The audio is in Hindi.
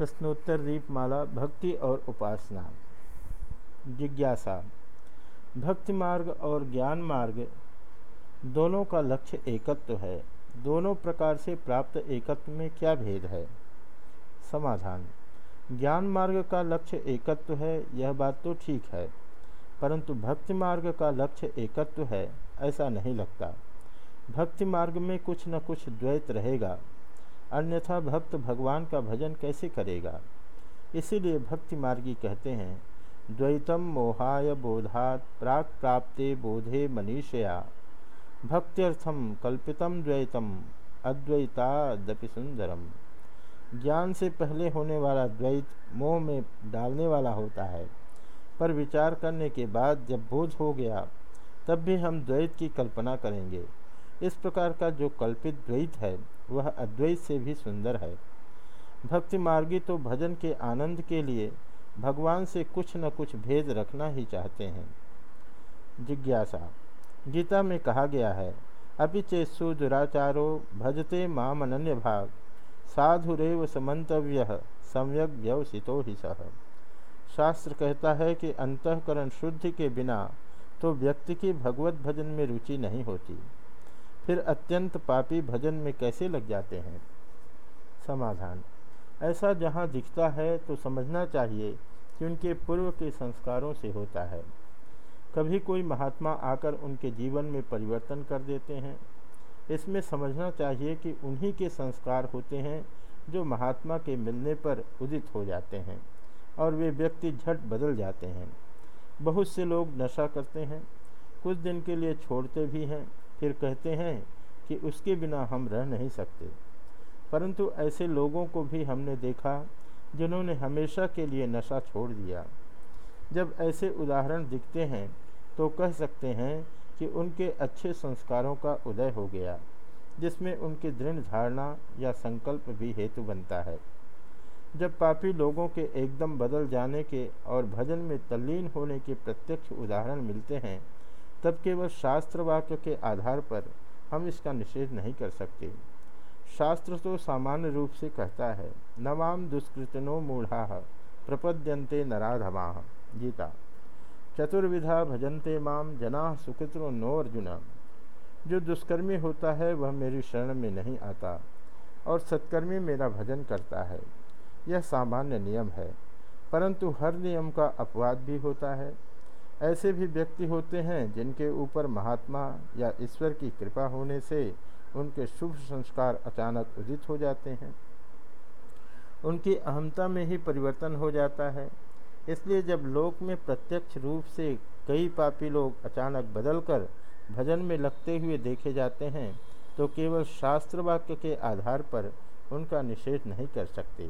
प्रश्नोत्तर, दीपमाला, भक्ति और उपासना। जिज्ञासा। भक्ति मार्ग और ज्ञान मार्ग दोनों का लक्ष्य एकत्व है। दोनों प्रकार से प्राप्त एकत्व में क्या भेद है? समाधान। ज्ञान मार्ग का लक्ष्य एकत्व है, यह बात तो ठीक है, परंतु भक्ति मार्ग का लक्ष्य एकत्व है, ऐसा नहीं लगता। भक्ति मार्ग में कुछ न कुछ द्वैत रहेगा। अन्यथा भक्त भगवान का भजन कैसे करेगा? इसीलिए भक्ति मार्गी कहते हैं, द्वैतम मोहाय बोधात प्राक प्राप्ते बोधे मनीषया। भक्त्यर्थम कल्पितम द्वैतम अद्वैतादपि सुंदरम ज्ञान से पहले होने वाला द्वैत मोह में डालने वाला होता है। पर विचार करने के बाद जब बोझ हो गया, तब भी हम द्वैत की कल्पना करेंगे। इस प्रकार का जो कल्पित द्वैत है, वह अद्वैत से भी सुंदर है। भक्ति मार्गी तो भजन के आनंद के लिए भगवान से कुछ न कुछ भेद रखना ही चाहते हैं। जिज्ञासा, गीता में कहा गया है, अभी चेत्सु दुराचारो भजते माम अनन्य भाग, साधुरेव समन्तव्य सम्यक व्यवसितो ही सह शास्त्र कहता है कि अंतकरण शुद्धि के बिना तो व्यक्ति की भगवत भजन में रुचि नहीं होती। फिर अत्यंत पापी भजन में कैसे लग जाते हैं? समाधान। ऐसा जहाँ दिखता है तो समझना चाहिए कि उनके पूर्व के संस्कारों से होता है। कभी कोई महात्मा आकर उनके जीवन में परिवर्तन कर देते हैं। इसमें समझना चाहिए कि उन्हीं के संस्कार होते हैं, जो महात्मा के मिलने पर उदित हो जाते हैं और वे व्यक्ति झट बदल जाते हैं। बहुत से लोग नशा करते हैं, कुछ दिन के लिए छोड़ते भी हैं फिर कहते हैं कि उसके बिना हम रह नहीं सकते। परंतु ऐसे लोगों को भी हमने देखा, जिन्होंने हमेशा के लिए नशा छोड़ दिया। जब ऐसे उदाहरण दिखते हैं तो कह सकते हैं कि उनके अच्छे संस्कारों का उदय हो गया, जिसमें उनकी दृढ़ धारणा या संकल्प भी हेतु बनता है। जब पापी लोगों के एकदम बदल जाने के और भजन में तल्लीन होने के प्रत्यक्ष उदाहरण मिलते हैं तब केवल शास्त्र वाक्य के आधार पर हम इसका निषेध नहीं कर सकते। शास्त्र तो सामान्य रूप से कहता है नवाम दुष्कृतनो मूढ़ा, प्रपद्यन्ते नराधमा, गीता। चतुर्विधा भजन्ते माम जना सुकृतो नो अर्जुन जो दुष्कर्मी होता है, वह मेरी शरण में नहीं आता, और सत्कर्मी मेरा भजन करता है। यह सामान्य नियम है, परंतु हर नियम का अपवाद भी होता है। ऐसे भी व्यक्ति होते हैं जिनके ऊपर महात्मा या ईश्वर की कृपा होने से उनके शुभ संस्कार अचानक उदित हो जाते हैं। उनकी अहमता में ही परिवर्तन हो जाता है। इसलिए जब लोक में प्रत्यक्ष रूप से कई पापी लोग अचानक बदलकर भजन में लगते हुए देखे जाते हैं तो केवल शास्त्र वाक्य के आधार पर उनका निषेध नहीं कर सकते।